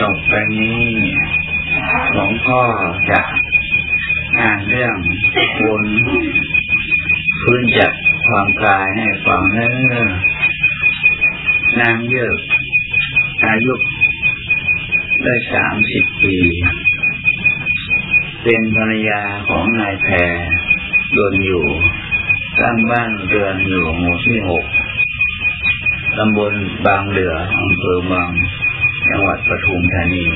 จบไปนี้หลวงพ่อจะอ่านเรื่องคนพื้นจากความกายให้ฟังเนื้อนางเยอะอายุได้สามสิบปี เป็นภรรยาของนายแพรโดนอยู่สร้างบ้านเรือนอยู่หมู่ที่หกตำบลบางเหลืออำเภอบาง จังหวัดปทุมธานี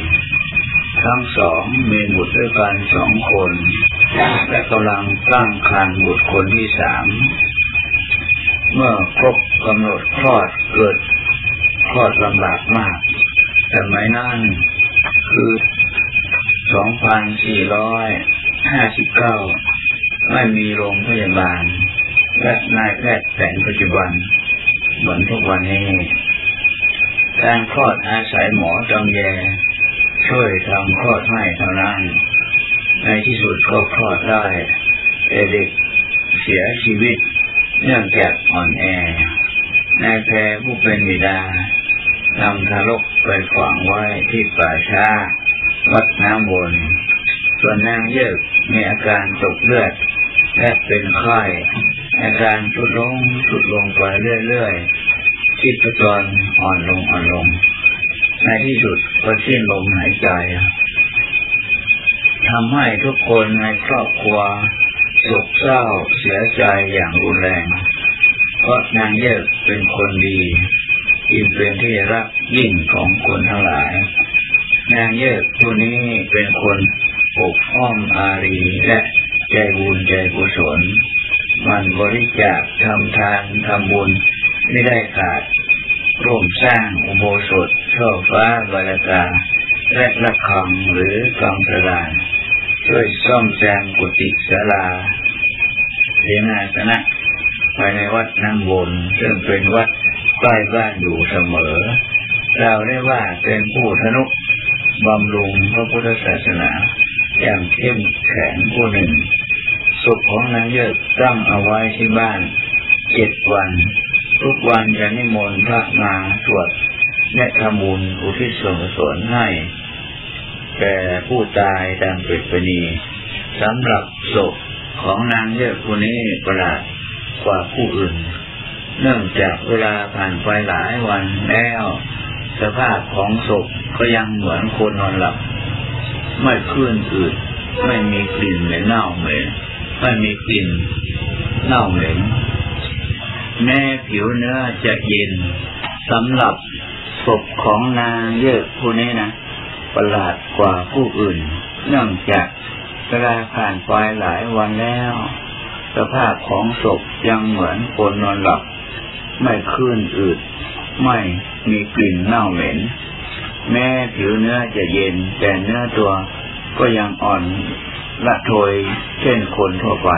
ทั้งสองมีบุตรด้วยกันสองคนและกำลังตั้งครรภ์บุตรคนที่สามเมื่อครบกำหนดคลอดเกิดคลอดลำบากมาก แต่ไม่นั้นคือ 2459 ไม่มีโรงพยาบาล และนายแพทย์แผนปัจจุบัน เหมือนทุกวันนี้ การคลอดอาศัยหมอจองแย ช่วยทำคลอดให้เท่านั้น ในที่สุดก็คลอดได้แต่เด็กเสียชีวิต เนื่องจากอ่อนแอนายแพรผู้เป็นบิดานำทารกไปฝังไว้ที่ป่าช้า วัดน้ำวนส่วนนางเยิกมีอาการตกเลือดและเป็นไข้อาการทุดลงทุดลงไปเรื่อยๆ ชีพจรอ่อนลงอ่อนลง ในที่สุดก็สิ้นลมหายใจทำให้ทุกคนในครอบครัวโศกเศร้าเสียใจอย่างรุนแรง เพราะนางเยิกเป็นคนดียิ่งเป็นที่รักยิ่งของคนทั้งหลาย นางเยิกผู้นี้เป็นคนปกป้องอารีและใจบุญใจกุศล มันบริจาคทำทานทำบุญ ไม่ได้ขาดร่วมสร้างอุโบสถช่อฟ้าบารกา และระฆังหรือกองกระดานช่วยซ่อมแซมกุฏิศาลาเสนาสนะภายในวัดนางบนซึ่งเป็นวัดใกล้บ้านอยู่เสมอ เราได้ว่าเป็นผู้ทนุบำรุงพระพุทธศาสนาอย่างเข้มแข็งผู้หนึ่งศพของนางเยอะตั้งเอาไว้ที่บ้านเจ็ดวัน ทุกวันจะนิมนต์พระมาสวดและทำบุญอุทิศส่วนกุศลให้แก่ผู้ตายตามปิดปณีสำหรับศพของนางเยอะคนนี้ประหลาดกว่าผู้อื่น เนื่องจากเวลาผ่านไปหลายวันแล้ว สภาพของศพก็ยังเหมือนคนนอนหลับ ไม่คลื่นอืดไม่มีกลิ่นเหม็นเน่าเหม็นไม่มีกลิ่นเน่าเหม็น แม้ผิวเนื้อจะเย็นสำหรับศพของนางเยอะผู้นี้นะประหลาดกว่าผู้อื่น เนื่องจากเวลาผ่านไปหลายวันแล้ว สภาพของศพยังเหมือนคนนอนหลับ ไม่คลื่นอืด ไม่มีกลิ่นเน่าเหม็น แม้ผิวเนื้อจะเย็น แต่เนื้อตัวก็ยังอ่อนละโทยเช่นคนทั่วไป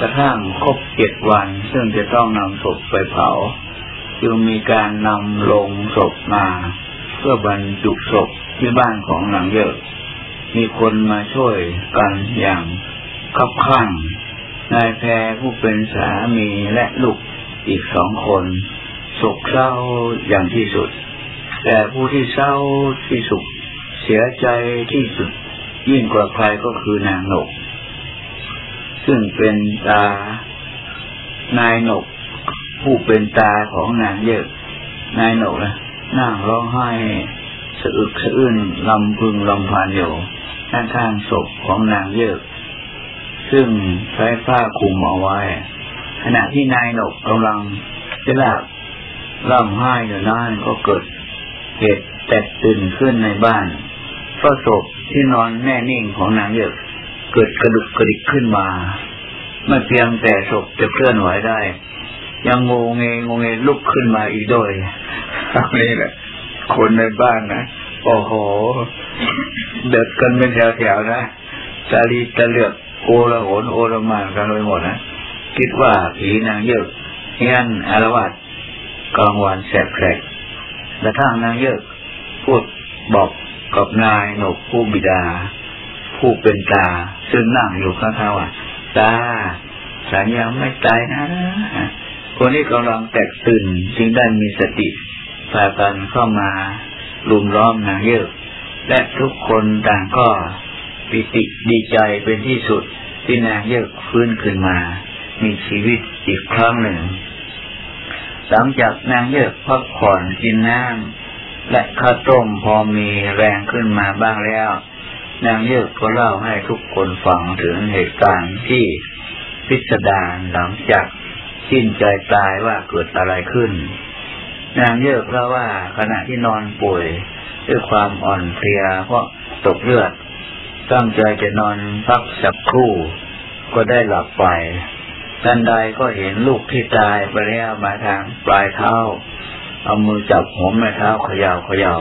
กระทั่งครบเจ็ดวัน ซึ่งจะต้องนำศพไปเผาจึงมีการนำลงศพมา เพื่อบรรจุศพที่บ้านของหลังเยอะ มีคนมาช่วยกันอย่างคับข้างนายแพรผู้เป็นสามีและลูกอีกสองคนโศกเศร้าอย่างที่สุด แต่ผู้ที่เศร้าที่สุด เสียใจที่สุด ยิ่งกว่าใครก็คือนางหนก ซึ่งเป็นตา นายหนก ผู้เป็นตาของนางเยอะ นายหนกนะนั่งร้องไห้สะอึกสะอื้นลำพึงลำพันอยู่ข้างๆศพของนางเยอะ ซึ่งใช้ผ้าคลุมเอาไว้ ขณะที่นายหนกกำลังจะหลับร่ำไห้อยู่นั่นก็เกิดเหตุแตกตื่นขึ้นในบ้านเพราะศพที่นอนแน่นิ่งของนางเยอะ เกิดกระดุกกระดิกขึ้นมา ไม่เพียงแต่ศพจะเคลื่อนไหวได้ ยังงงเงงงเงลุกขึ้นมาอีกด้วยนี่แหละ คนในบ้านนะโอ้โห เดือดกันเป็นแถวๆนะตาลีตะเลือกโอละโหนโอละมานกันไปหมดนะคิดว่าผีนางเยอะเฮียนอารวาสกลางวันแสบแผลกกระทั่งนางเยอะพูดบอกกับนายหนกผู้บิดา ผู้เป็นตาซึ่งนั่งอยู่ข้างๆว่าตาสัญญาไม่ตายนะคนนี้กำลังแตกตื่นจึงได้มีสติพากันเข้ามาลุมล้อมนางเยอะและทุกคนต่างก็ปิติดีใจเป็นที่สุดที่นางเยกฟื้นขึ้นมา มีชีวิตอีกครั้งหนึ่ง หลังจากนางเยกพักผ่อนกินน้ำและข้าวต้มพอมีแรงขึ้นมาบ้างแล้ว นางเยกก็เล่าให้ทุกคนฟังถึงเหตุการณ์ที่พิสดารหลังจากสิ้นใจตายว่าเกิดอะไรขึ้น นางเยกเล่าว่าขณะที่นอนป่วยด้วยความอ่อนเพลียเพราะตกเลือด ตั้งใจจะนอนพักสักครู่ ก็ได้หลับไปทันใดก็เห็นลูกที่ตายไปแล้วมาทางปลายเท้า เอามือจับหัวแม่เท้าเขยา่าเขย่า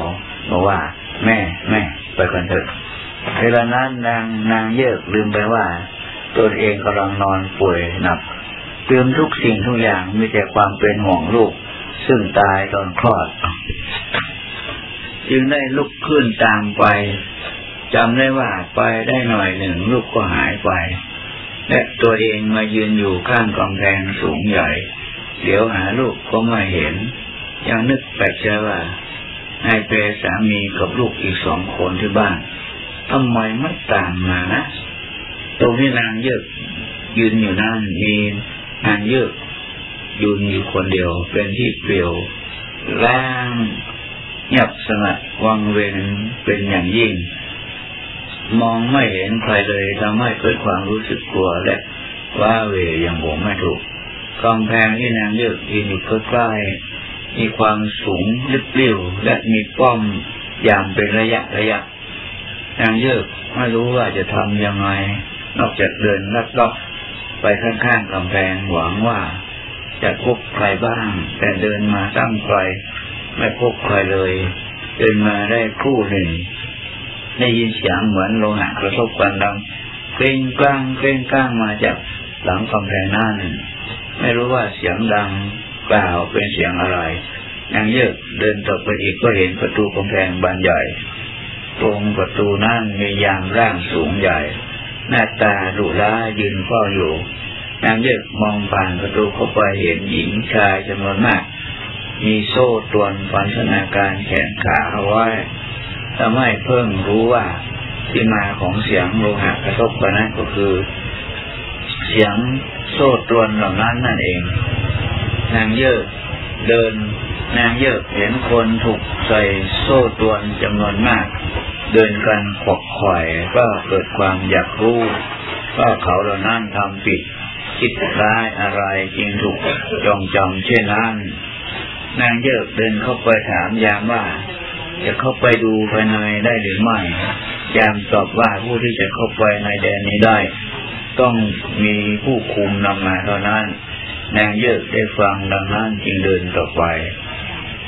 บอกว่า แม่แม่ไปกันเถอะ เวลานั้นนางนางเยกลืมไปว่าตนเองกำลังนอนป่วยหนักเตือนทุกสิ่งทุกอย่างมีแต่ความเป็นห่วงลูก ซึ่งตายตอนคลอด จึงได้ลุกขึ้นตามไปจำได้ว่าไปได้หน่อยหนึ่งลูกก็หายไป และตัวเองมายืนอยู่ข้างกำแพงสูงใหญ่ เดี๋ยวหาลูกก็ไม่เห็น ยังนึกแปลกใจว่าไอ้เปรสามีกับลูกอีกสองคนที่บ้าน ทำไมไม่ตามมานะตรงที่นางเยอะยืนอยู่นั่นมีนางเยอะยืนอยู่คนเดียว เป็นที่เปลี่ยวล่างเงียบสงัดวังเวงเป็นอย่างยิ่ง มองไม่เห็นใครเลยทำให้เกิดความรู้สึกกลัวและว่าเวอย่างผมไม่ถูกกองแพงที่นางเยอะยืนอยู่ใกล้ๆมีความสูงลึกเลี้ยวและมีป้อมอย่างเป็นระยะระยะ นางเยอะไม่รู้ว่าจะทำยังไง นอกจากเดินลัดเลาะไปข้างๆกำแพงหวังว่า จะพบใครบ้าง แต่เดินมาตั้งไกลไม่พบใครเลย เดินมาได้คู่หนึ่ง ได้ยินเสียงเหมือนโลหะกระทบกันดังเกรงกล้างเกรงกล้างมาจากหลังกำแพงหน้าหนึ่ง ไม่รู้ว่าเสียงดังกล่าวเป็นเสียงอะไรนางเยอะเดินต่อไปอีกก็เห็นประตูกำแพงบานใหญ่ ตรงประตูนั่นมียามร่างสูงใหญ่ หน้าตาดุร้ายยืนเฝ้าอยู่นางเยกมองผ่านประตูเข้าไปเห็นหญิงชายจำนวนมาก มีโซ่ตรวนฟันธนาการแขนขาเอาไว้ทำให้เพิ่งรู้ว่าที่มาของเสียงโลหะกระทบกันนั้นก็คือ เสียงโซ่ตรวนเหล่านั้นนั่นเอง นางเยกเดินนางเยกเห็นคนถูกใส่โซ่ตรวนจำนวนมาก เดินกันขวกข่อยก็เกิดความอยากรู้ว่าเขาเหล่านั้นทำผิดคิดร้ายอะไรจึงถูกจองจำเช่นนั้นนางเยอะเดินเข้าไปถามยามว่า จะเข้าไปดูภายในได้หรือไม่ยามตอบว่าผู้ที่จะเข้าไปในแดนนี้ได้ ต้องมีผู้คุมนำมาเท่านั้น นางเยอะได้ฟังดังนั้นจึงเดินต่อไป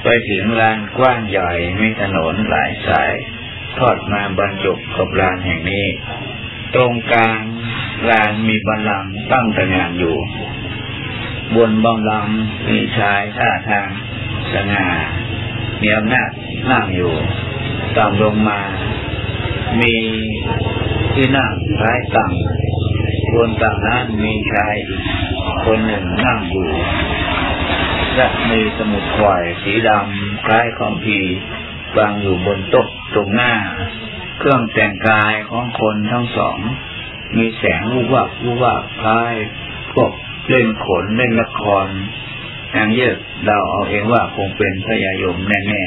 ไปถึงลานกว้างใหญ่มีถนนหลายสาย ทอดมาบรรจบกับลานแห่งนี้ ตรงกลางลานมีบัลลังก์ตั้งตระหง่านอยู่ บนบัลลังก์มีชายท่าทางสง่ามีอำนาจนั่งอยู่ตามลงมา มีที่นั่งคล้ายตังบนตังนั้นมีชายอีกคนหนึ่งนั่งอยู่และมีสมุดข่อยสีดำคล้ายคอมพี วางอยู่บนโต๊ะตรงหน้า เครื่องแต่งกายของคนทั้งสอง มีแสงวูบวับวูบวับคล้ายพวกเล่นขนเล่นละครนางเยอะเราเอาเองว่าคงเป็นพยายมแน่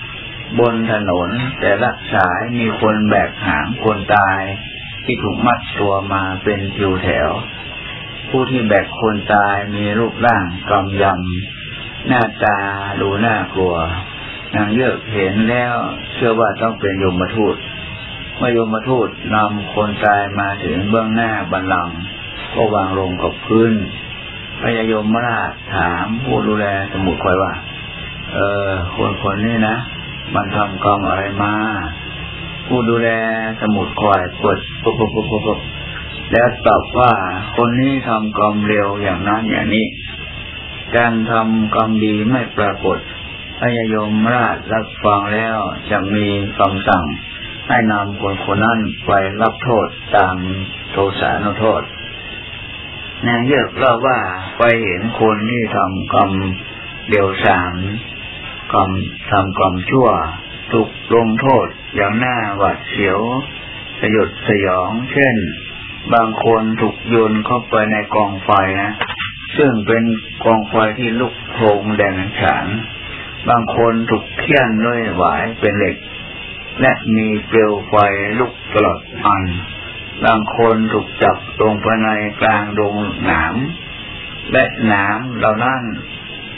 ๆ บนถนนแต่ละสายมีคนแบกหางคนตาย ที่ถูกมัดตัวมาเป็นคิวแถว ผู้ที่แบกคนตายมีรูปร่างกำยำหน้าตาดูน่ากลัว นางเยือกเห็นแล้วเชื่อว่าต้องเป็นยมทูตเมื่อยมทูตนำคนตายมาถึงเบื้องหน้าบันลังก็วางลงกับพื้นพญายมราชถามผู้ดูแลสมุดคอยว่า เออคนคนนี้นะ มันทำกรรมอะไรมา ผู้ดูแลสมุดคอยกดปุ๊บปุ๊บปุ๊บปุ๊บแล้วตอบว่าคนนี้ทำกรรมเร็วอย่างนั้นอย่างนี้ การทำกรรมดีไม่ปรากฏ พระยมราชรับฟังแล้วจะมีคำสั่ง ให้นำคนคนนั้นไปรับโทษตามโทสานุโทษนางเยกเล่าว่าไปเห็นคนที่ทำกรรมเดียวสามกรรมทำกรรมชั่ว ถูกลงโทษอย่างหน้าหวาดเสียวสยดสยอง เช่น บางคนถูกโยนเข้าไปในกองไฟนะ ซึ่งเป็นกองไฟที่ลุกโพงแดงฉาน บางคนถูกเคี่ยนด้วยหวายเป็นเหล็ก และมีเปลวไฟลุกตลอดอัน บางคนถูกจับลงไปในกลางดงหนามและหนามเหล่านั้น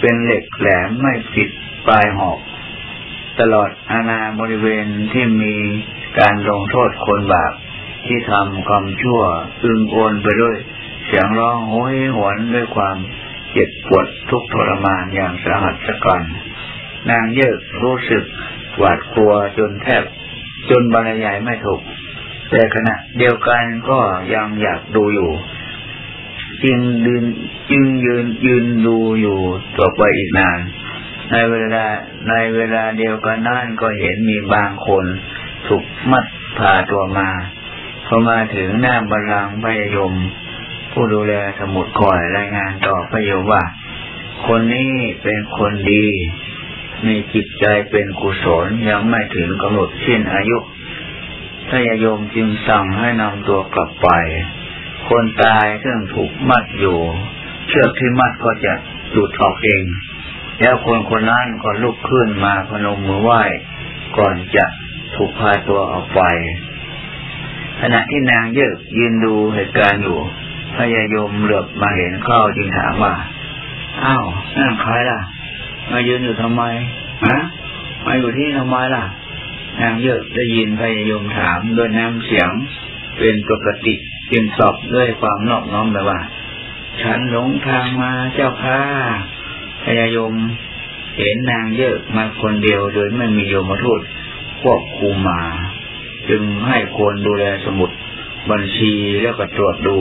เป็นเหล็กแหลมไม่ผิดปลายหอก ตลอดอาณาบริเวณที่มีการลงโทษคนบาปที่ทำความชั่วอึงโอนไปด้วย เสียงร้องโหยหวนด้วยความเจ็บปวดทุกทรมานอย่างสาหัสสกัน นางเยิกรู้สึกหวาดกลัวจนแทบ จนบรรยายไม่ถูก แต่ขณะเดียวกันก็ยังอยากดูอยู่ จึงยืนจึงยืนยืนดูอยู่ต่อไปอีกนาน ในเวลาในเวลาเดียวกันนั่นก็เห็นมีบางคนถูกมัดพาตัวมาพอมาถึงหน้าบัลลังก์พยยม ผู้ดูแลสมุดคอยรายงานต่อพยมว่า คนนี้เป็นคนดี มีจิตใจเป็นกุศลยังไม่ถึงกำหนดสิ้นอายุพยโยมจึงสั่งให้นำตัวกลับไป คนตายซึ่งถูกมัดอยู่ เชือกที่มัดก็จะหลุดออกเอง แล้วคนคนนั้นก็ลุกขึ้นมาพนมมือไหว้ ก่อนจะถูกพาตัวออกไป ขณะที่นางเยกยืนดูเหตุการณ์อยู่พยายมเหลือบมาเห็นเข้าจึงถามว่า อ้าวนั่นใครล่ะ มายืนอยู่ทำไมฮะมาอยู่ที่ทำไมล่ะนางเยกได้ยินพยายมถามด้วยน้ำเสียงเป็นปกติจึงตอบด้วยความนอบน้อมไปว่า ฉันหลงทางมาเจ้าค่ะพยายมเห็นนางเยอะมาคนเดียวโดยไม่มีโยมทูตควบคุมมา จึงให้คนดูแลสมุดบัญชีแล้วก็ตรวจดู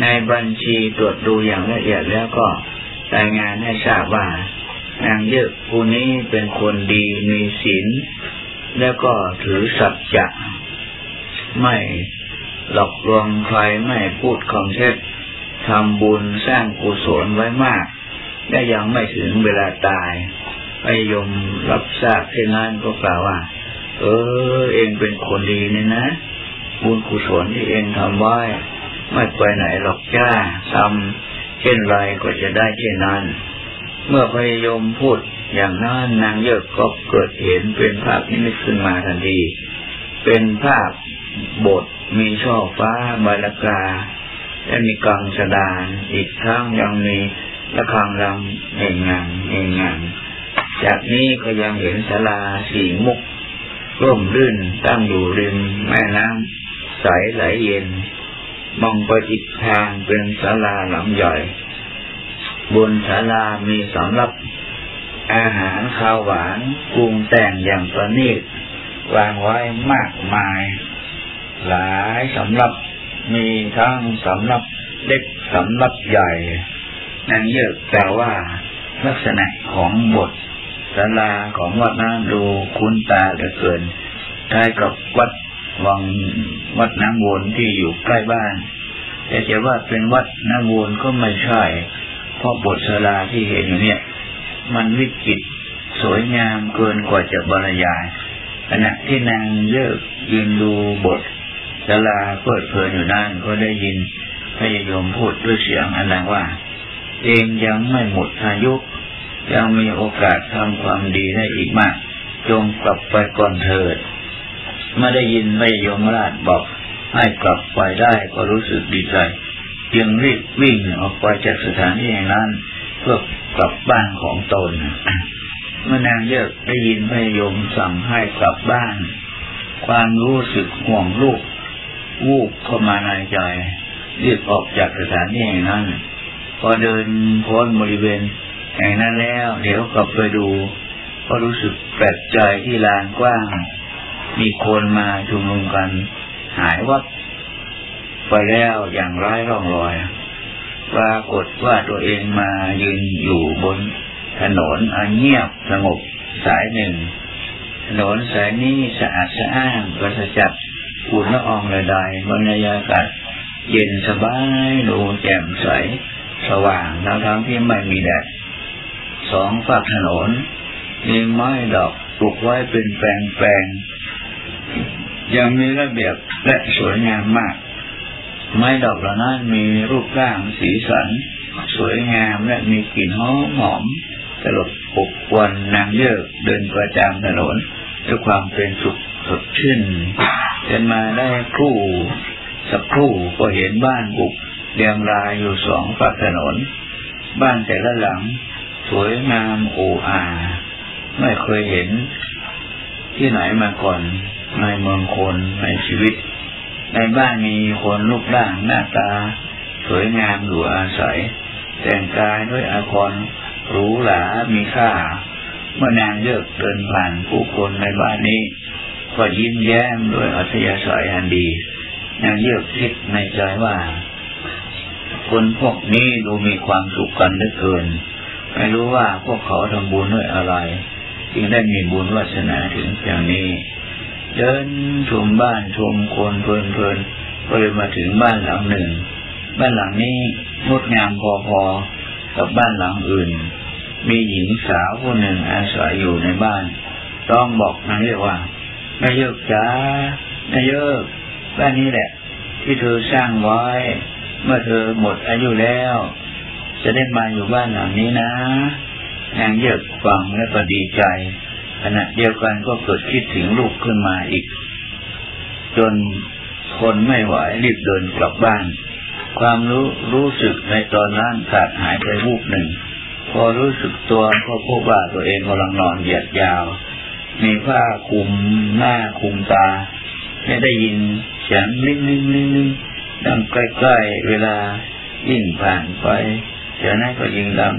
ในบัญชีตรวจดูอย่างละเอียดแล้วก็รายงานให้ทราบว่า นางเยอะผู้นี้เป็นคนดีมีศีลแล้วก็ถือสัจจะไม่หลอกลวงใครไม่พูดคำเท็จทำบุญสร้างกุศลไว้มาก และยังไม่ถึงเวลาตายพยมรับทราบเช่นนั้นก็กล่าวว่า เออ เองเป็นคนดีนี่นะ บุญกุศลที่เองทำไว้ ไม่ไปไหนหรอกจ้าทำเช่นไรก็จะได้เช่นนั้น เมื่อพยมพูดอย่างนั้นนางเยอะก็เกิดเห็นเป็นภาพนิมิตขึ้นมาทันที เป็นภาพบทมีช่อฟ้าบาลกาและมีกังสดานอีกทั้งยังมีระฆังรำเองงานเองงานจากนี้ก็ยังเห็นศาลาสีมุกร่มรื่นตั้งอยู่ริมแม่น้ำใสไหลเย็น มองไปอีกทางเป็นศาลาหลังใหญ่ บนศาลามีสำหรับอาหารข้าวหวานปรุงแต่งอย่างประณีตวางไว้มากมาย หลายสำหรับมีทั้งสำหรับเล็กสำหรับใหญ่นั่นเยอะแต่ว่าลักษณะของบทศาลาของวัดน้ำดูคุ้นตาเหลือเกินคล้ายกับวัดวังวัดน้ำวนที่อยู่ใกล้บ้านแต่จะว่าเป็นวัดน้ำวนก็ไม่ใช่ เพราะบทศาลาที่เห็นอยู่เนี่ย มันวิจิตสวยงามเกินกว่าจะบรรยายขณะที่นางเลิกยืนดูบทศาลาเปิดเพลินอยู่นั่นก็ได้ยินพยายมพูดด้วยเสียงอันดังว่า เองยังไม่หมดอายุยังมีโอกาสทำความดีได้อีกมาก จงกลับไปก่อนเถิดไม่ได้ยินไม่ยมราชบอกให้กลับไปได้ก็รู้สึกดีใจ จึงรีบวิ่งออกไปจากสถานที่แห่งนั้นเพื่อกลับบ้านของตนเมื่อนางเยอะได้ยินพยมสั่งให้กลับบ้าน ความรู้สึกห่วงลูก วูบเข้ามาในใจรีบออกจากสถานที่แห่งนั้น พอเดินพ้นบริเวณแห่งนั้นแล้ว เดี๋ยวกลับไปดูก็รู้สึกแปลกใจที่ลานกว้าง มีคนมาชุมนุมกัน หายวับ ไปแล้วอย่างไร้ร่องรอยปรากฏว่าตัวเองมายืนอยู่บนถนนอันเงียบสงบสายหนึ่ง ถนนสายนี้สะอาดสะอ้านปราศจากฝุ่นละอองใดๆบรรยากาศเย็นสบายดูแจ่มใส สว่างทั้งๆที่ไม่มีแดดสองฝากถนนมีไม้ดอกปลูกไว้เป็นแปลงๆยังมีระเบียบและสวยงามมาก ไม้ดอกเหล่านั้นมีรูปร่างสีสัน สวยงามและมีกลิ่นหอมหอมตลบปกวนนางเยอกเดินประจามถนนด้วยความเป็นสุขสดชื่นเดินมาได้ครู่สักครู่ก็เห็นบ้านบุกเรียงรายอยู่สองฝั่งถนน บ้านแต่ละหลัง สวยงามโอ้อา ไม่เคยเห็นที่ไหนมาก่อนในเมืองคนในชีวิต ในบ้านมีคนรูปร่างหน้าตา สวยงามอยู่อาศัย แต่งกายด้วยอาภรณ์หรูหรามีค่า เมื่อนางเยกเดินผ่านผู้คนในบ้านนี้ ก็ยิ้มแย้มด้วยอัธยาศัยอันดีนางเยกคิดในใจว่า คนพวกนี้ดูมีความสุขกันเหลือเกิน ไม่รู้ว่าพวกเขาทำบุญด้วยอะไร จึงได้มีบุญวาสนาถึงอย่างนี้ เดินชมบ้านชมคนเพลินๆก็เลยมาถึงบ้านหลังหนึ่ง บ้านหลังนี้งดงามพอๆกับบ้านหลังอื่น มีหญิงสาวคนหนึ่งอาศัยอยู่ในบ้าน ต้องบอกนางเรียกว่าแม่เยกจ้าแม่เยกบ้านนี้แหละ ที่เธอสร้างไว้ เมื่อเธอหมดอายุแล้ว จะได้มาอยู่บ้านหลังนี้นะนางเยกฟังและก็ดีใจ ขณะเดียวกันก็เกิดคิดถึงลูกขึ้นมาอีก จนคนไม่ไหวรีบเดินกลับบ้าน ความรู้รู้สึกในตอนนั้นขาดหายไปวูบหนึ่ง พอรู้สึกตัวก็พบว่าตัวเองกำลังนอนเหยียดยาว มีผ้าคลุมหน้าคลุมตา ไม่ได้ยินเสียงลิ่งลิ่งลิ่งลิ่งดังใกล้ๆเวลายิ่งผ่านไปเสียงนั้นก็ยิ่งดัง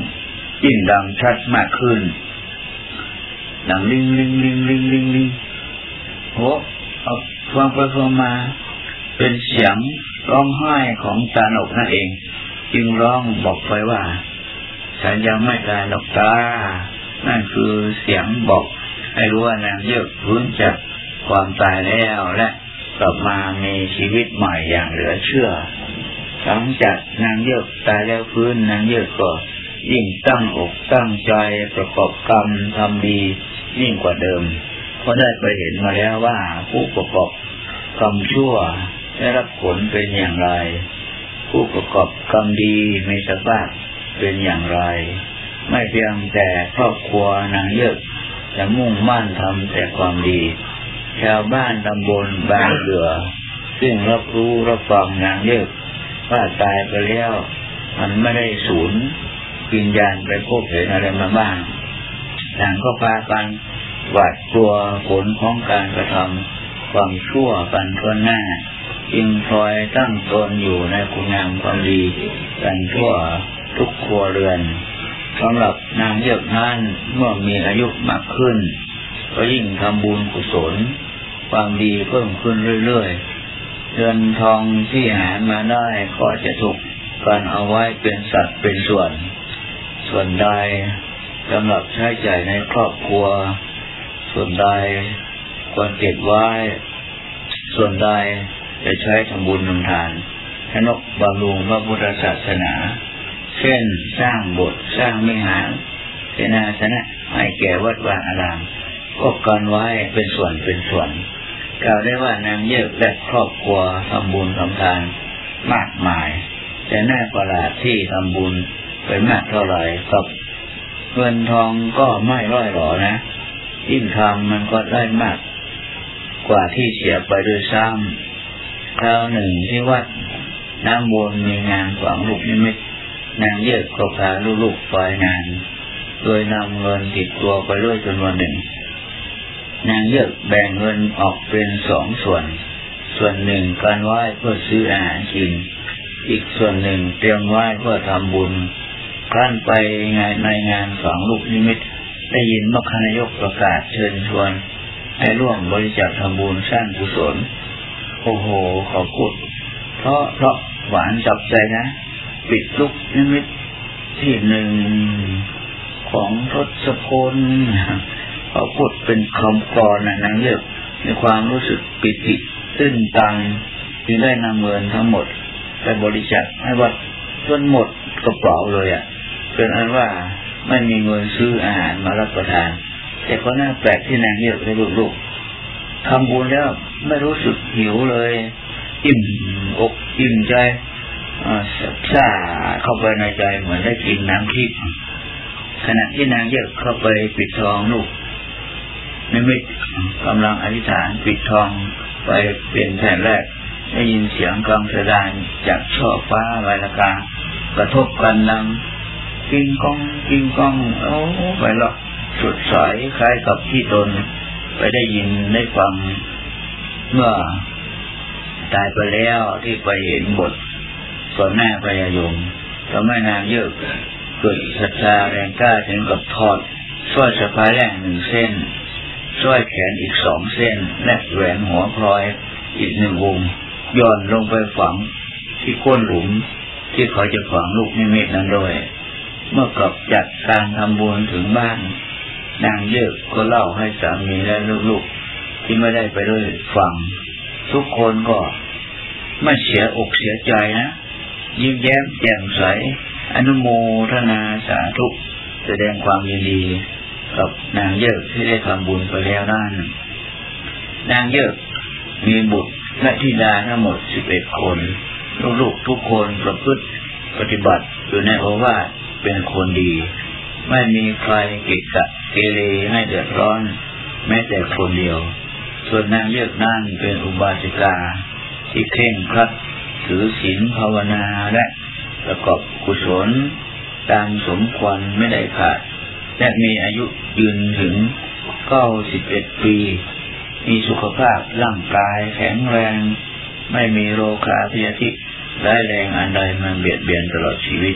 ยิ่งดังชัดมากขึ้น ดังลิงลิงลิงลิงลิงลิงโหเอาฟังไปฟังมา เป็นเสียงร้องไห้ของตาหนกนั่นเอง จึงร้องบอกไปว่า ฉันยังไม่ตายหรอกตา นั่นคือเสียงบอกให้รู้ว่านางเยอะพื้นจากความตายแล้วและกลับมามีชีวิตใหม่อย่างเหลือเชื่อ หลังจากนางเยอะตายแล้วพื้นนางเยอะก็ยิ่งตั้งอกตั้งใจประกอบกรรมทำดี ยิ่งกว่าเดิม เพราะได้ไปเห็นมาแล้วว่าผู้ประกอบกรรมชั่วได้รับผลเป็นอย่างไร ผู้ประกอบกรรมดีมีสภาพเป็นอย่างไร ไม่เพียงแต่ครอบครัวนางเยอะจะมุ่งมั่นทำแต่ความดี ชาวบ้านตำบลบางเหลือ ซึ่งรับรู้รับฟังนางเยอะว่าตายไปแล้ว มันไม่ได้สูญวิญญาณไปพบเห็นอะไรมาบ้าง ต่างก็พากันหวาดกลัวผลของการกระทำความชั่วกันทั่วหน้า จึงคอยตั้งตนอยู่ในคุณงามความดีกันทั่วทุกครัวเรือนสำหรับนางเยกนั้นเมื่อมีอายุมากขึ้น ก็ยิ่งทำบุญกุศล ความดีเพิ่มขึ้นเรื่อยๆเงินทองที่หามาได้ก็จะถูกการเอาไว้เป็นสัตว์เป็นส่วน ส่วนใด สำหรับใช้ใจ่ายในครอบครัว ส่วนใดควรเก็บไว้ ส่วนใดจะใช้ทำบุญทำทานให้นกบำรุงพระพุทธศาสนา เช่นสร้างบทสร้างมิหารเสนาสนะให้แก่วัดวาอารามก็การไว้เป็นส่วนเป็นส่วนกล่าวได้ว่านางเยอะและครอบครัวทำบุญทำทานมากมาย แต่น้าประหลาดที่ทำบุญไปมากเท่าไหร่กับ เงินทองก็ไม่ร่อยหรอนะยิ่งทำมันก็ได้มาก กว่าที่เสียไปโดยซ้ำคราวหนึ่งที่วัดน้ำบนมีงานฝังลูกนิมิตนางเยอะก็พาลูกๆไปงาน โดยนำเงินติดตัวไปด้วยจนวันหนึ่ง นางเยอะแบ่งเงินออกเป็นสองส่วน ส่วนหนึ่งการไหว้เพื่อซื้ออาหารกิน อีกส่วนหนึ่งเตรียมไหว้เพื่อทำบุญ ครั้นไปงานในงานสองลูกนิมิต ได้ยินมคณายกประกาศเชิญชวนให้ร่วมบริจาคทำบุญสร้างกุศล โอ้โห ขอพูดเพราะเพราะหวานจับใจนะ ปิดลุกนิมิตที่หนึ่งของทศพลเขาพูดเป็นคำกรนะนางเลือกในความรู้สึกปิติตื้นตังจึงได้นำเงินทั้งหมดไปบริจาคให้วัดจนหมดกระเป๋าเลยอะ เป็นอันว่าไม่มีเงินซื้ออาหารมารับประทาน แต่ก็น่าแปลกที่นางเยอะเลยลูกๆทำบุญแล้วไม่รู้สึกหิวเลย อิ่มอกอิ่มใจซาเข้าไปในใจเหมือนได้กินน้ำทิพย์ขณะที่นางเยอะเข้าไปปิดทองลูกไม่ไม่กำลังอธิษฐานปิดทองไปเป็นแผ่นแรก ได้ยินเสียงกลองสดานจากช่อฟ้าไวลากากระทบกันดัง กิ้งก้องกิ้งก้องโอ้ไปละสุดสายคล้ายกับที่ตนไปได้ยินได้ฟัง เมื่อตายไปแล้วที่ไปเห็นบทส่วนแม่พยายมทำให้นางเยอะเกิดศรัทธาแรงกล้าถึงกับทอดสร้อยสะพายแรงหนึ่งเส้นสร้อยแขนอีกสองเส้น และแหวนหัวพลอยอีกหนึ่งวงย่อนลงไปฝังที่ก้นหลุม ที่เขาจะฝังลูกนิมิตนั้นด้วย เมื่อกลับจัดการทำบุญถึงบ้าน นางเยอะก็เล่าให้สามีและลูกๆ ที่ไม่ได้ไปด้วยฟัง ทุกคนก็ไม่เสียอกเสียใจนะยิ้มแย้มแจ่มใส อนุโมทนาสาธุ แสดงความยินดี กับนางเยอะที่ได้ทำบุญไปแล้วนั่นนางเยอะมีบุตรและธิดาทั้งหมดสิบเอ็ดคน ลูกๆทุกคนประพฤติปฏิบัติอยู่ในโอวาท เป็นคนดี ไม่มีใครกิจกเกเรให้เดือดร้อน แม้แต่คนเดียว ส่วนนางเยอะนั่นเป็นอุบาสิกา ที่เข่งครัดถือศีลภาวนาและประกอบกุศล ตามสมควรไม่ได้ขาด และมีอายุยืนถึงเก้าสิบเอ็ดปี มีสุขภาพร่างกายแข็งแรง ไม่มีโรคาพยาธิร้แรงอันใดมาเบียดเบียนตลอดชีวิต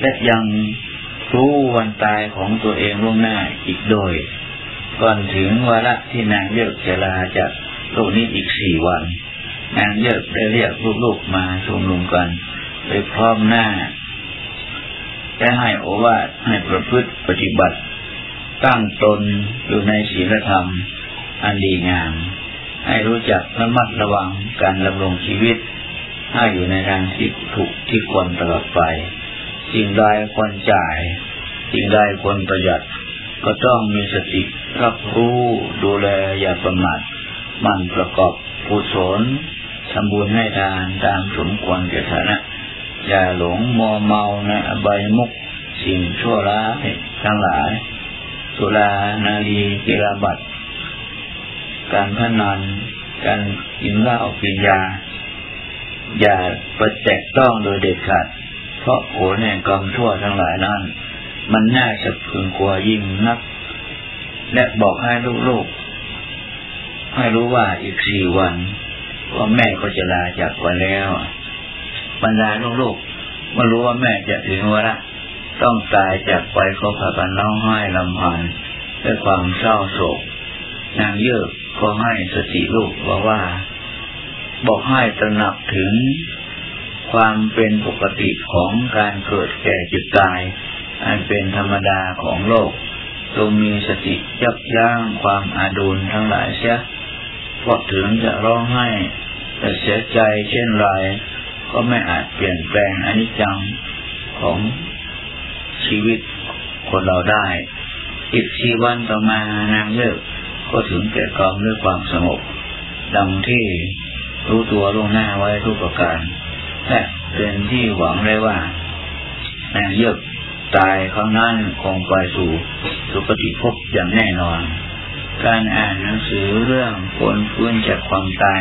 และยังรู้วันตายของตัวเองล่วงหน้าอีกโดย ก่อนถึงวาระที่นางเยกจะลาจากโลกนี้อีกสี่วัน นางเยกได้เรียกลูกๆมาชุมนุมกันไปพร้อมหน้าและให้โอวาทให้ประพฤติปฏิบัติ ตั้งตนอยู่ในศีลธรรม อันดีงาม ให้รู้จักระมัดระวังการดำรงชีวิต ให้อยู่ในทางที่ถูกที่ควรตลอดไป สิ่งใดควรจ่าย สิ่งใดควรประหยัด ก็ต้องมีสติรับรู้ดูแลอย่าประมาทมันประกอบกุศลทำบุญให้ทานตามสมควรแก่ฐานะ อย่าหลงมัวเมาในอบายมุกสิ่งชั่วร้ายทั้งหลาย สุรานารีกิรบัตการพนันการกินเหล้ากินยา อย่าประแจกต้องโดยเด็ดขาด เพราะโหแห่งกรรมชั่วทั้งหลายนั้น มันน่าจะพึงกลัวยิ่งนัก และบอกให้ลูกๆให้รู้ว่าอีกสี่วันว่าแม่ก็จะลาจากไปแล้วบรรดาลูกๆมารู้ว่าแม่จะถึงวละต้องตายจากไปเขาพากันร้องไห้ลำพันด้วยความเศร้าโศก นางเยอะก็ให้สติลูกบอกว่า บอกให้ตระหนักถึง ความเป็นปกติของการเกิดแก่จิตตาย อันเป็นธรรมดาของโลกจงมีสติยับยั้งความอาดูลทั้งหลายเสียเพราะถึงจะร้องไห้ แต่เสียใจเช่นไร ก็ไม่อาจเปลี่ยนแปลงอนิจจังของชีวิตคนเราได้อีกชีวันต่อมานางเลิกก็ถึงแก่กรรมด้วยความสงบดังที่รู้ตัวล่วงหน้าไว้ทุกประการ และเป็นที่หวังได้ว่านางเยิกตายครั้งนั้นคงไปสู่สุคติภพอย่างแน่นอน การอ่านหนังสือเรื่องคนฟื้นจากความตาย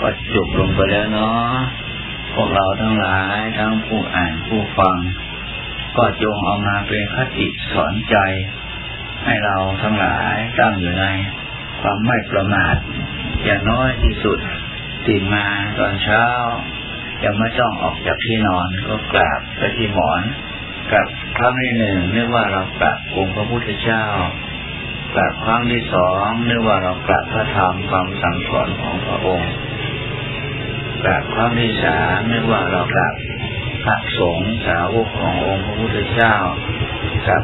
ก็จบลงไปแล้วเนาะพวกเราทั้งหลายทั้งผู้อ่านผู้ฟัง ก็จงเอามาเป็นคติสอนใจ ให้เราทั้งหลายตั้งอยู่ในความไม่ประมาท อย่างน้อยที่สุดตื่นมาตอนเช้า ยังไม่ต้องออกจากที่นอนก็กราบไปที่หมอนกับครั้งที่หนึ่งนึกว่าเรากราบองค์พระพุทธเจ้ากราบครั้งที่สองนึกว่าเรากราบพระธรรมความสั่งสอนของพระองค์กราบครั้งที่สามไม่ว่าเรากราบพระสงฆ์สาวกขององค์พระพุทธเจ้ากับ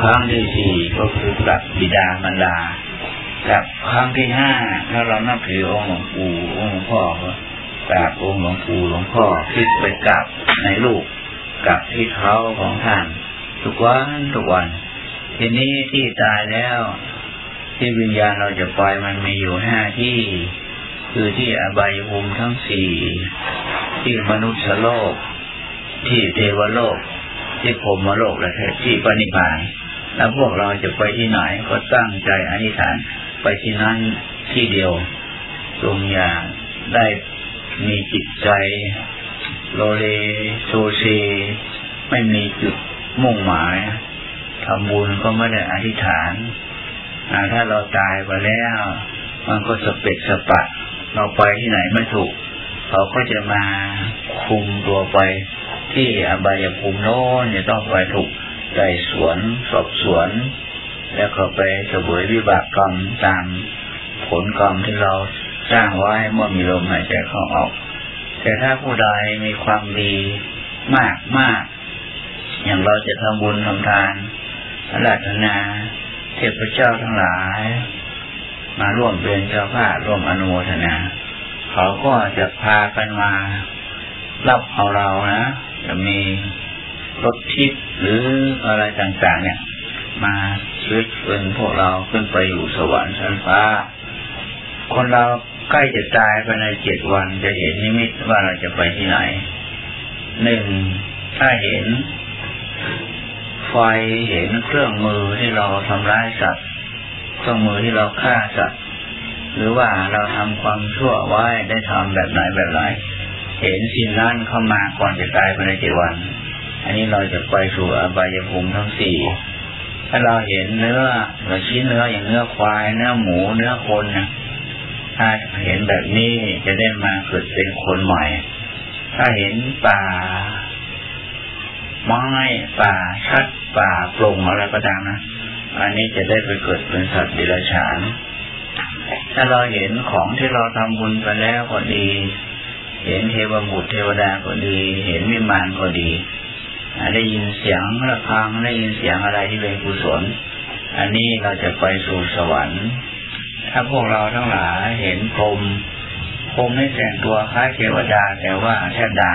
ครั้งที่สี่ก็คือกราบบิดามารดากับครั้งที่ห้าถ้าเรานับถือองค์หลวงปู่องค์หลวงพ่อ กราบองค์หลวงปู่หลวงพ่อคิดไปกราบในลูกกับที่เท้าของท่านทุกวันทุกวัน ทีนี้ที่ตายแล้ว ที่วิญญาณเราจะไปมันมีอยู่ห้าที่ คือที่อบายภูมิทั้งสี่ที่มนุษย์โลก ที่เทวโลก ที่พรมโลกและที่ปณิพานแล้วพวกเราจะไปที่ไหนก็ตั้งใจอธิษฐานไปที่นั้นที่เดียวจงอย่าได้ มีจิตใจโลเลโซเซไม่มีจุดมุ่งหมายทำบุญก็ไม่ได้อธิษฐานถ้าเราตายไปแล้ว มันก็สเปกสปะ เราไปที่ไหนไม่ถูก เขาก็จะมาคุมตัวไป ที่อบายภูมิโน้นจะต้องไปถูกไต่สวนสอบสวน แล้วก็ไปเสวยวิบากกรรมตามผลกรรมที่เรา สร้างไว้เมื่อมีลมหายใจเข้าออก แต่ถ้าผู้ใดมีความดีมากมากอย่างเราจะทำบุญทำทานรัตนา เทพเจ้าทั้งหลาย มาร่วมเป็นเจ้าภาพร่วมอนุโมทนา เขาก็จะพากันมารับเอาเรานะ จะมีรถทิพย์หรืออะไรต่างๆ เนี่ย มาชีวิตเป็นพวกเราขึ้นไปอยู่สวรรค์ชั้นฟ้า คนเรา ใกล้จะตายภายในเจ็ดวันจะเห็นนิมิตว่าเราจะไปที่ไหนหนึ่งถ้าเห็น ไฟเห็นเครื่องมือที่เราทำร้ายสัตว์เครื่องมือที่เราฆ่าสัตว์หรือว่าเราทำความชั่วไว้ได้ทำแบบไหนแบบไหนเห็นสิ่งนั้นเข้ามาก่อนจะตายภายในเจ็ดวัน อันนี้เราจะไปสู่อบายภูมิทั้งสี่ถ้าเราเห็นเนื้อเราชิ้นเนื้ออย่างเนื้อควายเนื้อหมูเนื้อคนนะ ถ้าเห็นแบบนี้จะได้มาเกิดเป็นคนใหม่ ถ้าเห็นป่า ไม้ป่าชัดป่าปลงอะไรก็ตามนะอันนี้จะได้ไปเกิดเป็นสัตว์ดิรัจฉาน ถ้าเราเห็นของที่เราทำบุญไปแล้วก็ดี เห็นเทวบุตรเทวดาก็ดี เห็นวิมานก็ดี ได้ยินเสียงระฆังได้ยินเสียงอะไรที่เป็นกุศล อันนี้เราจะไปสู่สวรรค์ ถ้าพวกเราทั้งหลายเห็นพรมพรมไม่แต่งตัวคล้ายเทวดา แต่ว่าชดา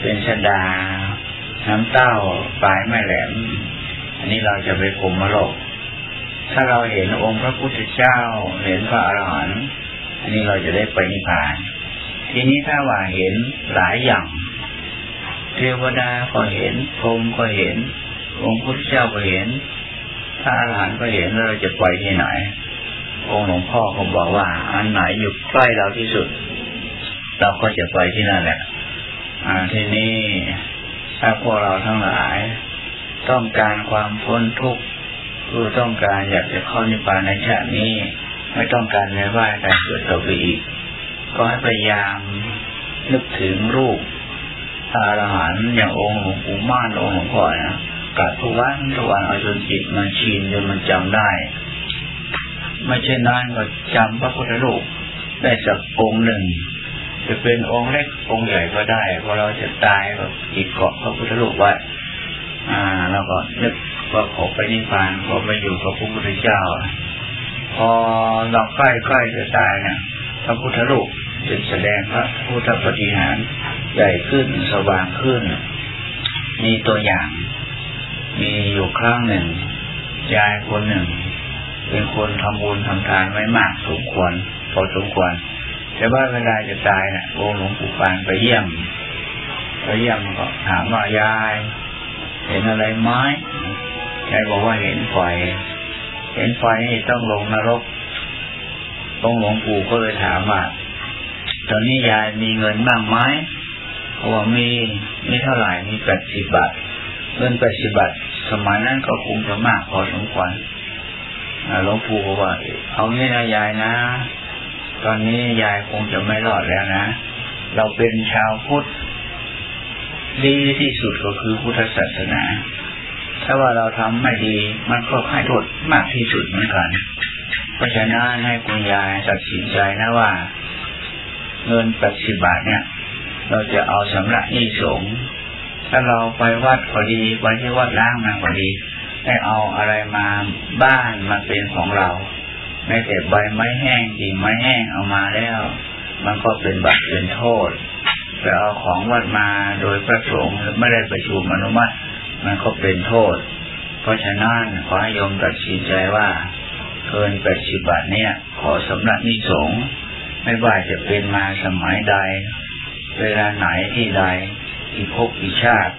เป็นชดา น้ำเต้าปลายไม่แหลม อันนี้เราจะไปพรมมโลกถ้าเราเห็นองค์พระพุทธเจ้าเห็นพระอรหันต์อันนี้เราจะได้ไปนิพพาน ทีนี้ถ้าว่าเห็นหลายอย่างเทวดาก็เห็นพรมก็เห็นองค์พุทธเจ้าก็เห็นพระอรหันต์ก็เห็นเราจะไปที่ไหน องค์หลวงพ่อเขาบอกว่า อันไหนอยู่ใกล้เราที่สุด เราก็จะไปที่นั่นแหละอ่าทีนี้ถ้าพวกเราทั้งหลาย ต้องการความพ้นทุกข์คือต้องการอยากจะเข้านิพพานในชาตินี้ ไม่ต้องการในว่าการเกิดต่อไปอีก ก็ให้พยายามนึกถึงรูปอรหันอย่างองค์หลวงปู่ม่านองค์หลวงพ่อนะกัดทุกวันทุกวันเอาจนจิตมันชินจนมันจำได้ ไม่ใช่นานก็จำพระพุทธรูปได้สักองค์หนึ่ง จะเป็นองค์เล็กองค์ใหญ่ก็ได้พอเราจะตายก็จิตเกาะพระพุทธรูปไว้อ่าแล้วก็นึกว่าขอไปนิพพานขอไปอยู่กับพระพุทธเจ้า พอเราใกล้ใกล้จะตายเนี่ยพระพุทธรูปจะแสดงพระพุทธปฏิหารใหญ่ขึ้นสว่างขึ้น มีตัวอย่าง มีอยู่ครั้งหนึ่งยายคนหนึ่ง เป็นคนทำบุญทำทานไว้มากสมควร พอสมควร แต่ว่าเวลาจะตายนะ่ะองหลวงปู่ปานไปเยี่ยมไปเยี่ยมก็ถามว่ายาย เห็นอะไรไหมยายบอกว่าเห็นไฟเห็นไฟต้องลงนรกองหลวงปู่ก็เลยถามว่าตอนนี้ยายมีเงินบ้างไหมเขาบอกมีมีเท่าไหร่มีแปดสิบบาทเงินแปดสิบบาทสมัยนั้นก็คงจะมากพอสมควร หลวงปู่บอกว่า เอางี้นะยายนะ ตอนนี้ยายคงจะไม่รอดแล้วนะ เราเป็นชาวพุทธดีที่สุดก็คือพุทธศาสนา ถ้าว่าเราทำไม่ดีมันก็ให้โทษมากที่สุดเหมือนกัน เพราะฉะนั้นให้คุณยายตัดสินใจนะว่า เงินแปดสิบบาทเนี่ย เราจะเอาสำหรับนี่สงถ้าเราไปวัดก็ดีไปที่วัดล้างมาก็ดี ให้เอาอะไรมาบ้านมาเป็นของเราไม่แต่ใบไม้แห้งกิ่งไม้แห้งเอามาแล้ว มันก็เป็นบาปเป็นโทษแต่เอาของวัดมาโดยพระสงฆ์ไม่ได้ประชุมอนุมัติ มันก็เป็นโทษ เพราะฉะนั้นขอให้โยมตัดสินใจว่าเกินแปดสิบบาทเนี่ย ขอสำนักนิสงฆ์ไม่ว่าจะเป็นมาสมัยใด เวลาไหนที่ใดอีกภพอีกชาติ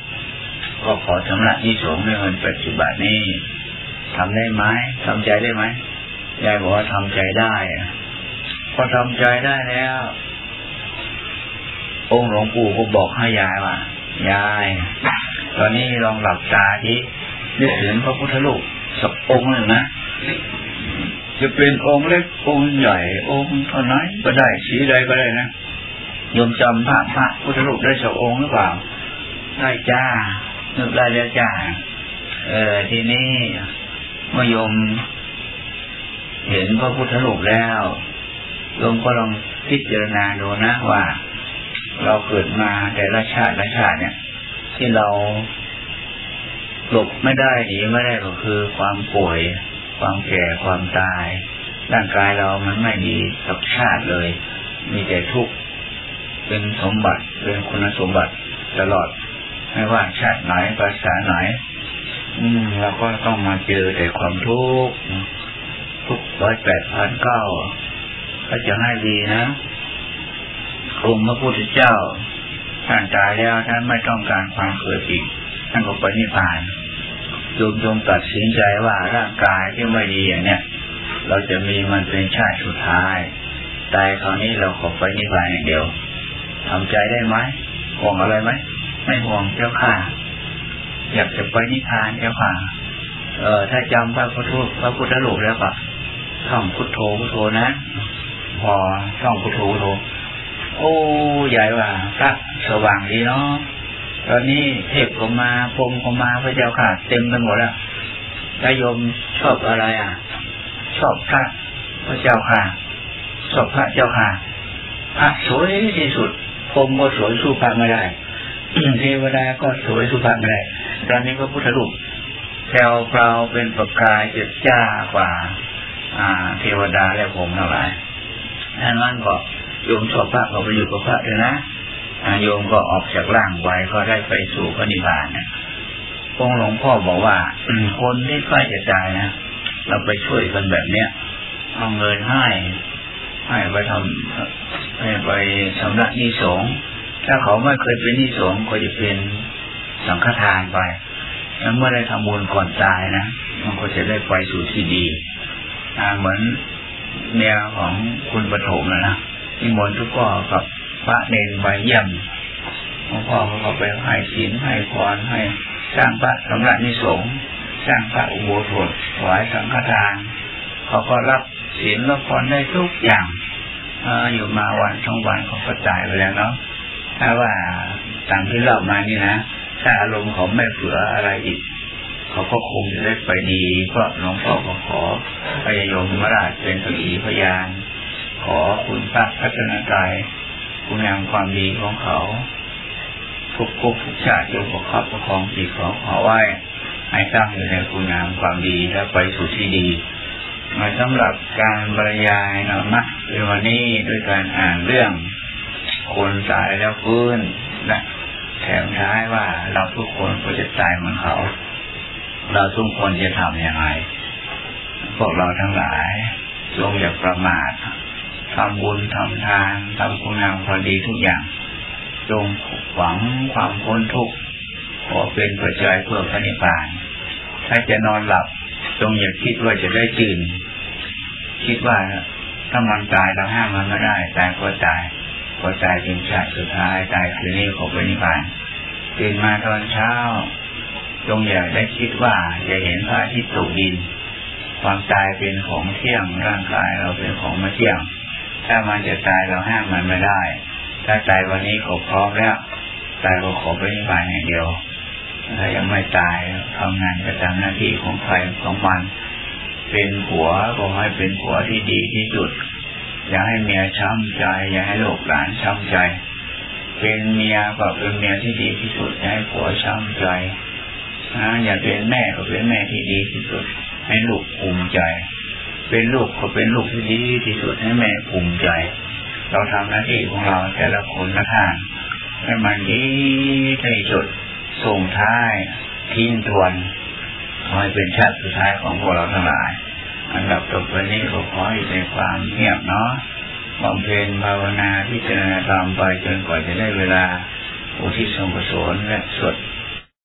ก็ขอสำนักนิสงฆ์ในเงินแปดสิบบาทนี้ทำได้ไหมทำใจได้ไหมยายบอกว่าทำใจได้พอทำใจได้แล้ว องค์หลวงปู่ก็บอกให้ยายว่ายายตอนนี้ลองหลับตาทีนึกถึงพระพุทธรูปสักองค์หนึ่งนะจะเป็นองค์เล็กองค์ใหญ่ องค์เท่านั้นก็ได้สีใดก็ได้นะยมจำพระพระพุทธรูปได้สักองค์หรือเปล่าได้จ้า นึกได้แล้วจ้าเออทีนี้เมื่อโยม เห็นพระพุทธรูปแล้วโยมก็ลองพิจารณาดูนะว่า เราเกิดมาแต่ละชาติละชาติเนี่ย ที่เราหลบไม่ได้หนีไม่ได้ก็คือความป่วย ความแก่ความตาย ร่างกายเรามันไม่ดีกับชาติเลย มีแต่ทุกข์เป็นสมบัติเป็นคุณสมบัติตลอด ไม่ว่าชาติไหนภาษาไหน อืมเราก็ต้องมาเจอแต่ความทุกข์ทุกร้อยแปดพันเก้าก็จะให้ดีนะองค์พระพุทธเจ้าท่านตายแล้วท่านไม่ต้องการความเกิดอีกท่านก็ไปนิพพานโยมจงตัดสินใจว่าร่างกายที่ไม่ดีอย่างเนี้ยเราจะมีมันเป็นชาติสุดท้ายตายคราวนี้เราขอไปนิพพานอย่างเดียวทำใจได้ไหมห่วงอะไรไหม ไม่ห่วงเจ้าค่ะ อยากจะไปนิพพานเจ้าค่ะ เออถ้าจำพระพุทธพระพุทธรูปแล้วก็ท่องพุทโธพุทโธนะพอท่องพุทโธพุทโธโอ้ใหญ่ว่าพระสว่างดีเนาะตอนนี้เทพก็มาพรมก็มาพระเจ้าค่ะ เต็มไปหมดแล้วถ้าโยมชอบอะไรอะ ชอบพระพระเจ้าค่ะ ชอบพระเจ้าค่ะพระสวยที่สุดพรมก็สวยสู้พระไม่ได้ เทวดาก็สวยสู้พระไม่ได้ตอนนี้พระพุทธรูปแถวเปล่าเป็นประกายจิดจ้ากว่า อ่า เทวดาและผมทั้งหลายดังนั้นก็โยมชอบพระก็ไปอยู่กับพระเถอะนะโยมก็ออกจากร่างไว้ก็ได้ไปสู่พระนิพพานนะองหลวงพ่อบอกว่าคนที่ใกล้จะตายนะเราไปช่วยกันแบบเนี้ยเอาเงินให้ ให้ไปทำให้ไปสำนักนิสงฆ์ ถ้าเขาไม่เคยเป็นนิสงก็จะเป็นสังฆทานไปแล้วเมื่อได้ทำบุญก่อนตายนะมันก็จะได้ไปสู่ที่ดีเหมือนเมียของคุณปฐมนะนะนิมนต์ทุกข้อกับพระเนรไปเยี่ยมหลวงพ่อเขาก็ไปให้ศีลให้พรให้สร้างพระสำนักนิสงสร้างพระอุโบสถถวายสังฆทานเขาก็รับศีลรับพรได้ทุกอย่างออยู่มาวันสองวันเขาก็ตายไปแล้วเนาะ ถ้าว่าตามที่เล่ามานี่นะถ้าอารมณ์เขาไม่เผื่ออะไรอีก เขาก็คงจะได้ไปดีเพราะหลวงพ่อก็ขอพยายมมราชเป็นสีพยาน ขอคุณพระพัฒนากายคุณงามความดีของเขา ทุกภพทุกชาติจงประคับประคองจิตของเขาไว้ให้ตั้งอยู่ในคุณงามความดีและไปสู่ที่ดีมาสำหรับการบรรยายนะนะในวันนี้ด้วยการอ่านเรื่อง คนตายแล้วฟื้นและแถมท้ายว่าเราทุกคนก็จะตายเหมือนเขา เราทุกคนจะทำยังไงพวกเราทั้งหลายจงอย่าประมาททำบุญทำทานทำคุณงามความดีทุกอย่าง จงหวังความพ้นทุกข์ขอเป็นปัจจัยเพื่อพระนิพพาน ถ้าจะนอนหลับ จงอย่าคิดว่าจะได้จืนคิดว่าถ้ามันตายเราห้ามมันไม่ได้ตายก็ตาย ก็ตายเป็นชาติสุดท้ายตายคืนนี้ขอพระนิพพานตื่นมาตอนเช้า จงอย่าได้คิดว่าจะเห็นพระอาทิตย์ตกดิน ความตายเป็นของเที่ยงร่างกายเราเป็นของไม่เที่ยง ถ้ามันจะตายเราห้ามมันไม่ได้ ถ้าตายวันนี้ก็พร้อมแล้ว ตายก็ขอไปนิพพานอย่างเดียวถ้ายังไม่ตายทำงานประจำหน้าที่ของใครของมัน เป็นผัวก็ให้เป็นผัวที่ดีที่สุด อย่าให้เมียช้ำใจ อย่าให้ลูกหลานช้ำใจ เป็นเมียก็เป็นเมียที่ดีที่สุดอย่าให้ผัวช้ำใจอย่าเป็นแม่ก็เป็นแม่ที่ดีที่สุด ให้ลูกภูมิใจ เป็นลูกก็เป็นลูกที่ดีที่สุดให้แม่ภูมิใจ เราทำหน้าที่ของเราแต่ละคนละทางให้มันดีที่สุดส่งท้ายทิ้งทวนคอยเป็นชาติสุดท้ายของพวกเราทั้งหลาย อันดับต่อไปนี้ก็ขอให้ในความเงียบเนาะบำเพ็ญภาวนาพิจารณาตามไปจนกว่าจะได้เวลาอุทิศส่วนกุศลและสวด